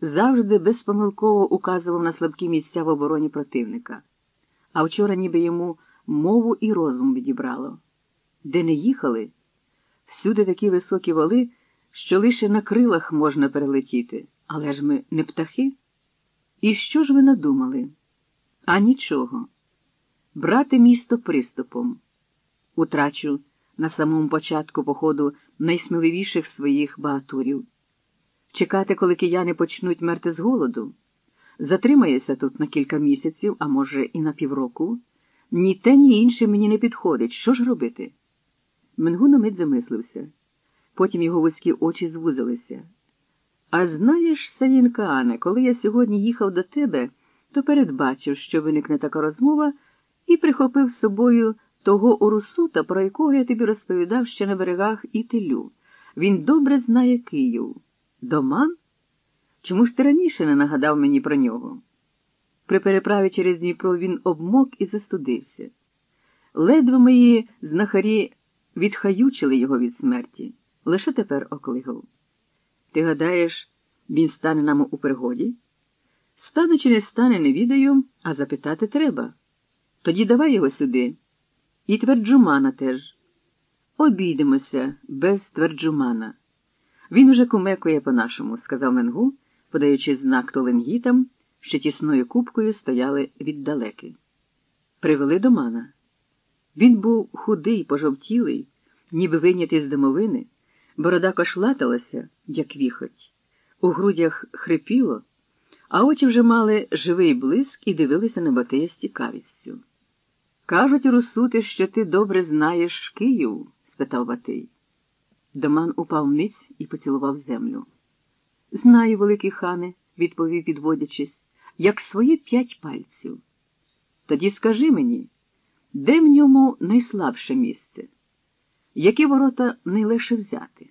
завжди безпомилково указував на слабкі місця в обороні противника, а вчора ніби йому мову і розум відібрало. Де не їхали, всюди такі високі вали, що лише на крилах можна перелетіти, але ж ми не птахи. І що ж ви надумали? А нічого. Брати місто приступом. Утрачу на самому початку походу найсміливіших своїх багатурів. Чекати, коли кияни почнуть мерти з голоду. Затримаюся тут на кілька місяців, а може, і на півроку. Ні те, ні інше мені не підходить. Що ж робити? Менгу на мить замислився. Потім його вузькі очі звузилися. А знаєш, Саїнкане, коли я сьогодні їхав до тебе, то передбачив, що виникне така розмова, і прихопив з собою того урусута, про якого я тобі розповідав ще на берегах Ітилю. Він добре знає Київ. Доман? Чому ж ти раніше не нагадав мені про нього? При переправі через Дніпро він обмок і застудився. Ледве мої знахарі відхаючили його від смерті, лише тепер оклигав. Ти гадаєш, він стане нам у пригоді? Стане чи не стане, не відаю, а запитати треба. Тоді давай його сюди. І тверджумана теж. Обійдемося без тверджумана. Він уже кумекує по-нашому, сказав Менгу, подаючи знак толенгітам, що тісною кубкою стояли віддалеки. Привели до мана. Він був худий, пожовтілий, ніби вийнятий з домовини, борода кошлаталася, як віхоть, у грудях хрипіло, а очі вже мали живий блиск і дивилися на Батия з цікавістю. Кажуть, Русути, що ти добре знаєш Київ? спитав Батий. Доман упав ниць і поцілував землю. Знаю, великий хане, відповів, підводячись, як свої п'ять пальців. Тоді скажи мені, де в ньому найслабше місце? Які ворота найлегше взяти?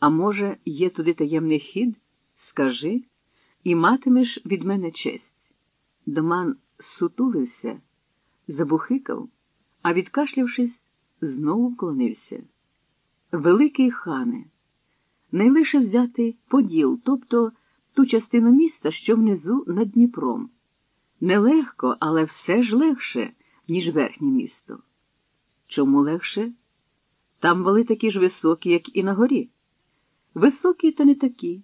А може, є туди таємний хід? Скажи, і матимеш від мене честь. Доман сутулився, забухикав, а відкашлявшись, знову вклонився. Великий хане, найлегше взяти поділ, тобто ту частину міста, що внизу над Дніпром. Нелегко, але все ж легше, ніж верхнє місто. Чому легше? Там вали такі ж високі, як і на горі. Високі та не такі.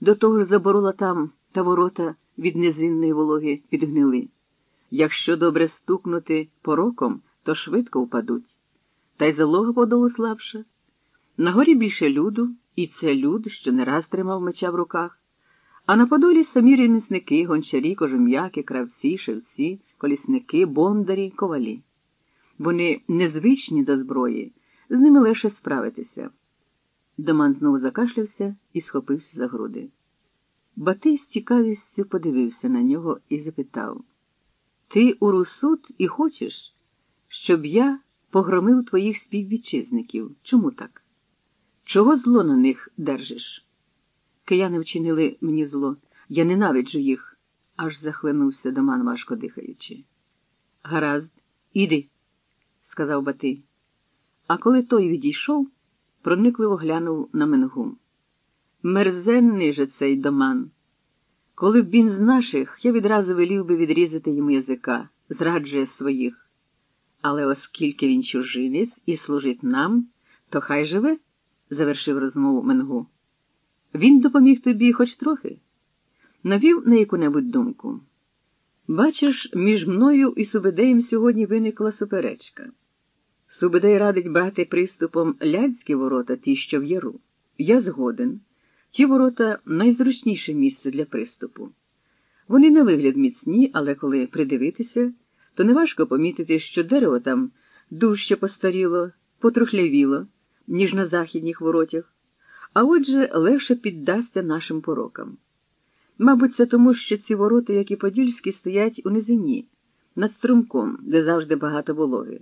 До того ж заборола там та ворота від низинної вологи підгнили. Якщо добре стукнути пороком, то швидко впадуть. Та й залога подолу слабша. На горі більше люду, і це люд, що не раз тримав меча в руках, а на подолі самі ремісники, гончарі, кожум'яки, кравці, шевці, колісники, бондарі, ковалі. Вони незвичні до зброї, з ними легше справитися. Доман знову закашлявся і схопився за груди. Батий з цікавістю подивився на нього і запитав Ти у Русут і хочеш, щоб я погромив твоїх співвітчизників? Чому так? Чого зло на них держиш? Кияни вчинили мені зло. Я ненавиджу їх, аж захлинувся Доман, важко дихаючи. Гаразд, іди, сказав Батий. А коли той відійшов, проникливо глянув на Менгу. Мерзенний же цей доман. Коли б він з наших, я відразу велів би відрізати йому язика, зраджує своїх. Але оскільки він чужинець і служить нам, то хай живе, завершив розмову Менгу. Він допоміг тобі хоч трохи, навів на яку-небудь думку. Бачиш, між мною і Субедеєм сьогодні виникла суперечка. Субедей радить брати приступом лядські ворота, ті, що в яру. Я згоден. Ті ворота найзручніше місце для приступу. Вони на вигляд міцні, але коли придивитися, то неважко помітити, що дерево там дужче постаріло, потрухлявіло, ніж на західніх воротях, а отже легше піддасться нашим порокам. Мабуть, це тому, що ці ворота, як і подільські, стоять у низині, над струмком, де завжди багато вологи.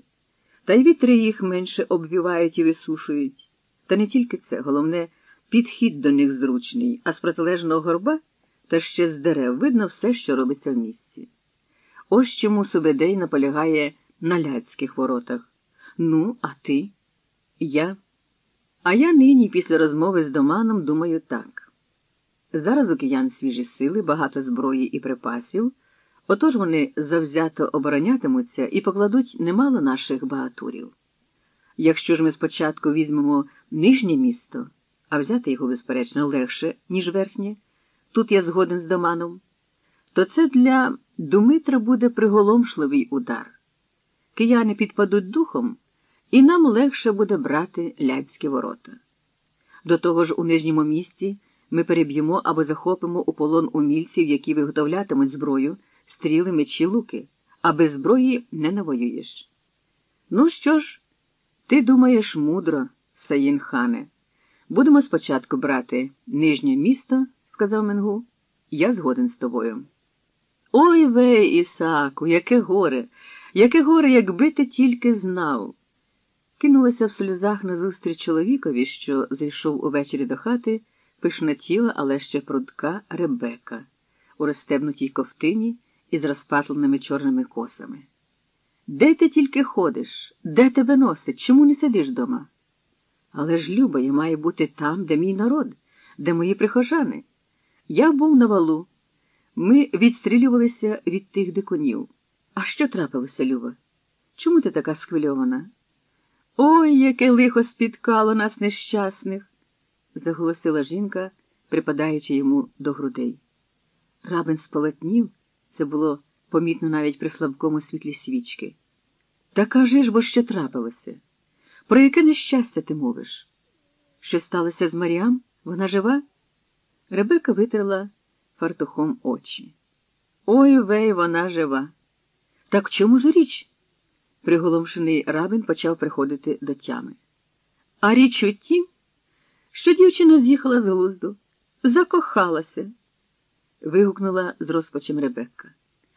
Та й вітри їх менше обвівають і висушують. Та не тільки це, головне, підхід до них зручний, а з протилежного горба та ще з дерев видно все, що робиться в місці. Ось чому Субедей наполягає на ляцьких воротах. Ну, а ти? Я. А я нині, після розмови з Доманом, думаю так. Зараз у киян свіжі сили, багато зброї і припасів, отож вони завзято оборонятимуться і покладуть немало наших багатурів. Якщо ж ми спочатку візьмемо нижнє місто, а взяти його, безперечно, легше, ніж верхнє, тут я згоден з Доманом, то це для Думитра буде приголомшливий удар. Кияни підпадуть духом, і нам легше буде брати ляцькі ворота. До того ж, у нижньому місті ми переб'ємо або захопимо у полон умільців, які виготовлятимуть зброю, стріли, мечі, луки, а без зброї не навоюєш. Ну що ж, ти думаєш мудро, Саїн хане. Будемо спочатку брати нижнє місто, сказав Менгу. Я згоден з тобою. Ой вей, Ісаку, яке горе, яке горе, якби ти тільки знав. Кинулася в сльозах назустріч чоловікові, що зайшов увечері до хати, пишна тіла, але ще прудка Ребека, у розстебнутій ковтині із розпатленими чорними косами. Де ти тільки ходиш? Де тебе носить? Чому не сидиш дома? Але ж Люба, я має бути там, де мій народ, де мої прихожани. Я був на валу. Ми відстрілювалися від тих дикунів. А що трапилося, Люба? Чому ти така схвильована? Ой, яке лихо спіткало нас нещасних, заголосила жінка, припадаючи йому до грудей. Рабин сполотнів, це було помітно навіть при слабкому світлі свічки. Та кажи ж, бо що трапилося? Про яке нещастя ти мовиш? Що сталося з Маріам? Вона жива? Ребека витерла фартухом очі. Ой вей, вона жива. Так чому ж річ? Приголомшений рабин почав приходити до тями. А річ у тім, що дівчина з'їхала з глузду, закохалася. вигукнула з розпачем Ребекка.